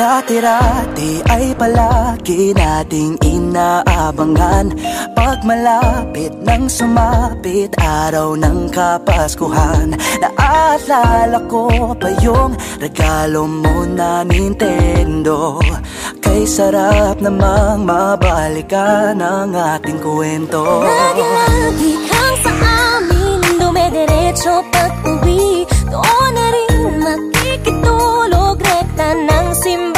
Dati-rati ay palagi nating inaabangan. Pag malapit nang sumapit araw ng kapaskuhan. Naalala ko pa yung regalo mo na Nintendo. Kay sarap namang mabalikan ang ating kwento. Lagi-lagi kang sa amin Dumediretso pag uwi Doon na rin makikitulog Rekta ng simbang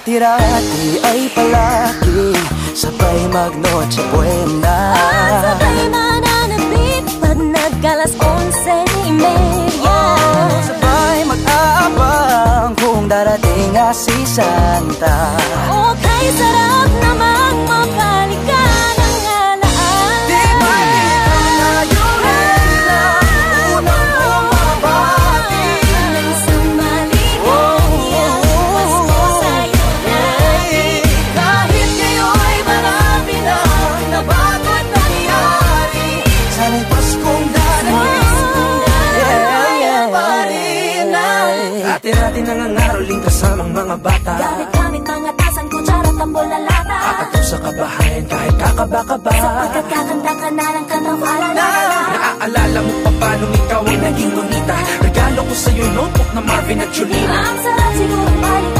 Dati-rati ay palagi. Sabay mag-noche buena. At sabay mananabik Pag nag-alas 11.30 Oh, sabay mag-aabang Kung darating nga si Santa. O kay sarap namang mabalikan Dati-dati nangangaroling kasamang mga bata. Gamit-gamit mga tasan, kutsara, tambol na lata. Ato sa kabahayan kahit kakaba-kaba. Sapagkat kakanta ka na ng kantang paalala Naaalala mo pa paano ikaw ay naging bonita Regalo ko sa'yo notebook na Marvin at Julina Ang sarap siguro balikan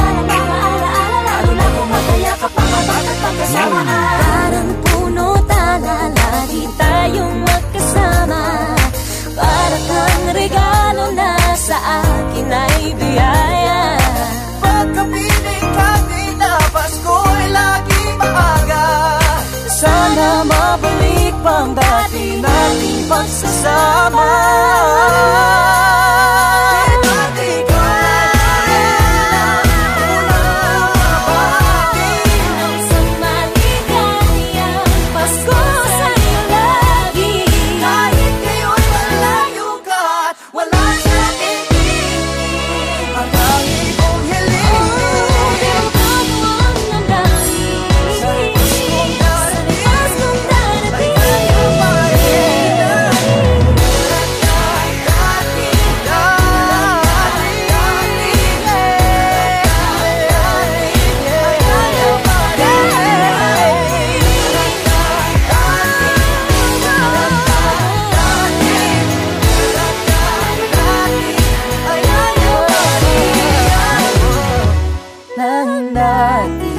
Sana mabalik pang dati nating pagsasama Nang dati